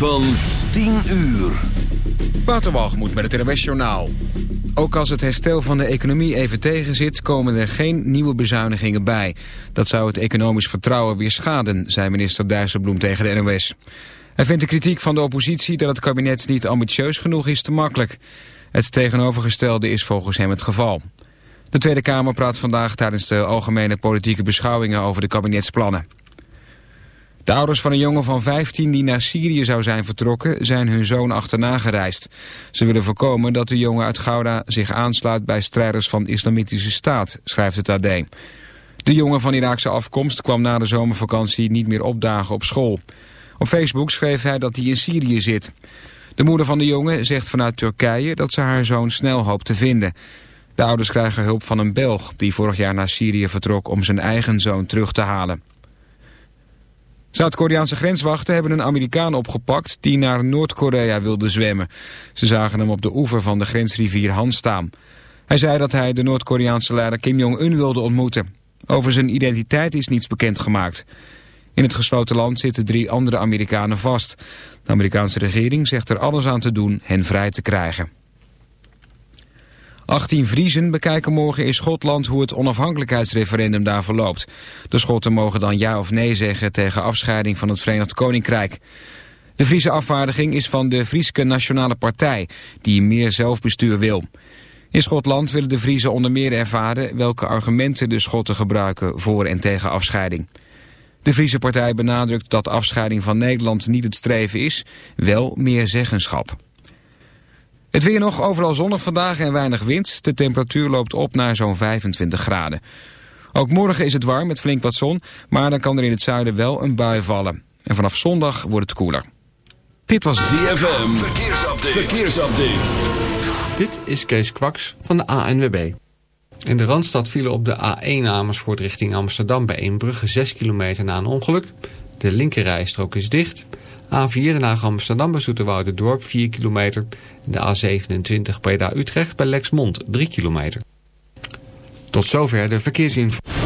Van 10 uur. Waterwalgemoed met het NWS Journaal. Ook als het herstel van de economie even tegenzit... komen er geen nieuwe bezuinigingen bij. Dat zou het economisch vertrouwen weer schaden... zei minister Dijsselbloem tegen de NOS. Hij vindt de kritiek van de oppositie... dat het kabinet niet ambitieus genoeg is te makkelijk. Het tegenovergestelde is volgens hem het geval. De Tweede Kamer praat vandaag tijdens de algemene politieke beschouwingen... over de kabinetsplannen. De ouders van een jongen van 15 die naar Syrië zou zijn vertrokken... zijn hun zoon achterna gereisd. Ze willen voorkomen dat de jongen uit Gouda zich aansluit... bij strijders van de Islamitische Staat, schrijft het AD. De jongen van Iraakse afkomst kwam na de zomervakantie niet meer opdagen op school. Op Facebook schreef hij dat hij in Syrië zit. De moeder van de jongen zegt vanuit Turkije dat ze haar zoon snel hoopt te vinden. De ouders krijgen hulp van een Belg die vorig jaar naar Syrië vertrok... om zijn eigen zoon terug te halen. Zuid-Koreaanse grenswachten hebben een Amerikaan opgepakt die naar Noord-Korea wilde zwemmen. Ze zagen hem op de oever van de grensrivier Han staan. Hij zei dat hij de Noord-Koreaanse leider Kim Jong-un wilde ontmoeten. Over zijn identiteit is niets bekendgemaakt. In het gesloten land zitten drie andere Amerikanen vast. De Amerikaanse regering zegt er alles aan te doen hen vrij te krijgen. 18 Vriezen bekijken morgen in Schotland hoe het onafhankelijkheidsreferendum daar verloopt. De Schotten mogen dan ja of nee zeggen tegen afscheiding van het Verenigd Koninkrijk. De Friese afvaardiging is van de Frieske Nationale Partij, die meer zelfbestuur wil. In Schotland willen de Friese onder meer ervaren welke argumenten de Schotten gebruiken voor en tegen afscheiding. De Friese partij benadrukt dat afscheiding van Nederland niet het streven is, wel meer zeggenschap. Het weer nog overal zonnig vandaag en weinig wind. De temperatuur loopt op naar zo'n 25 graden. Ook morgen is het warm met flink wat zon, maar dan kan er in het zuiden wel een bui vallen. En vanaf zondag wordt het koeler. Dit was DFM. Verkeersupdate. Verkeersupdate. Dit is Kees Kwaks van de ANWB. In de Randstad vielen op de A1 Amersfoort richting Amsterdam bij Eembrugge 6 kilometer na een ongeluk. De linkerrijstrook is dicht... A4 Den Haag Amsterdam bij Dorp 4 kilometer. De A27 Breda-Utrecht bij Lexmond 3 kilometer. Tot zover de verkeersinformatie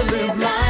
To live like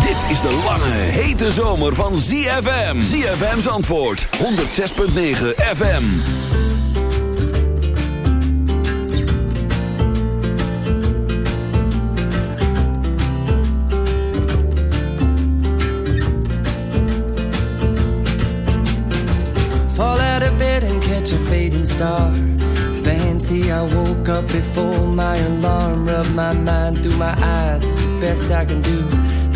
Dit is de lange, hete zomer van ZFM. ZFM's antwoord, 106.9 FM. Fall out of bed and catch a fading star. Fancy I woke up before my alarm. Rub my mind through my eyes, it's the best I can do.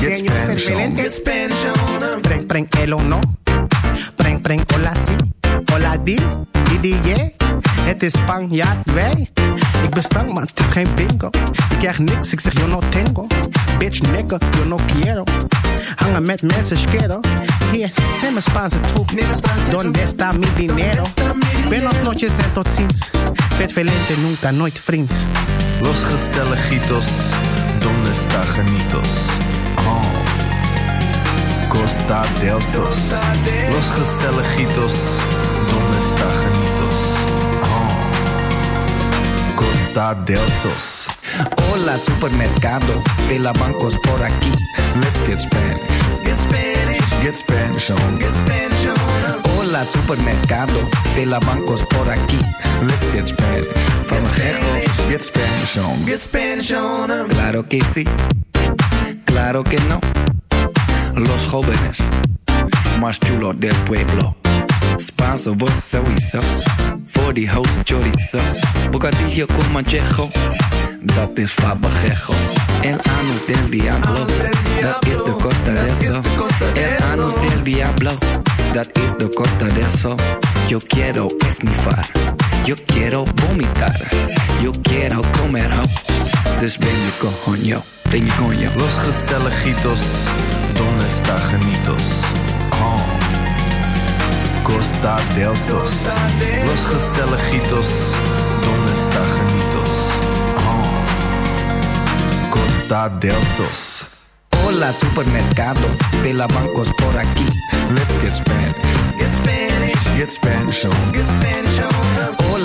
Get Spanish. Get Spanish on. Get Spanish on. Preng, preng, el o no. Preng, preng, hola si. Hola di, di, di, yeah. Het is Spanjaard, wij. Ik ben stank, maar het is geen bingo. Ik krijg niks, ik zeg yo no tengo. Bitch, nigga, yo no quiero. Hangen met mensen, schero. Hier, neem een Spaanse troep. Donde está mi dinero? Buenos noches en tot ziens. Vet velente, nunca, nooit vriends. Los gezelligitos, donde está genitos? Oh. Costa del Sos. Los gezelligitos, donde está genitos? Oh. Costa del Sos. Hola supermercado de la bancos por aquí. Let's get Spanish. Get Spanish. Get Spanish on. Get Spanish on. Hola supermercado de la bancos por aquí. Let's get Spanish. Van Gegel. Get Spanish on. Get Spanish on. Claro que sí. Claro que no. Los jóvenes más chulos del pueblo. Spanso, vos die host chorizo. Bocadillo con manchejo. Dat is fabajejo. El anus del diablo. Dat is de costa de eso. El anus del diablo. Dat is de costa de eso. Yo quiero esnifar. Yo quiero vomitar. Yo quiero comer. Dus ben je coño. Ben je coño. Los gezelligitos, donde está genitos? Oh. Costa del Sos. Los gezelligitos, donde está genitos? Oh. Costa del Sos. Hola supermercado de la bancos por aquí. Let's get Spanish. Get Spanish. Get Spanish on. Get Spanish on.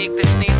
make this need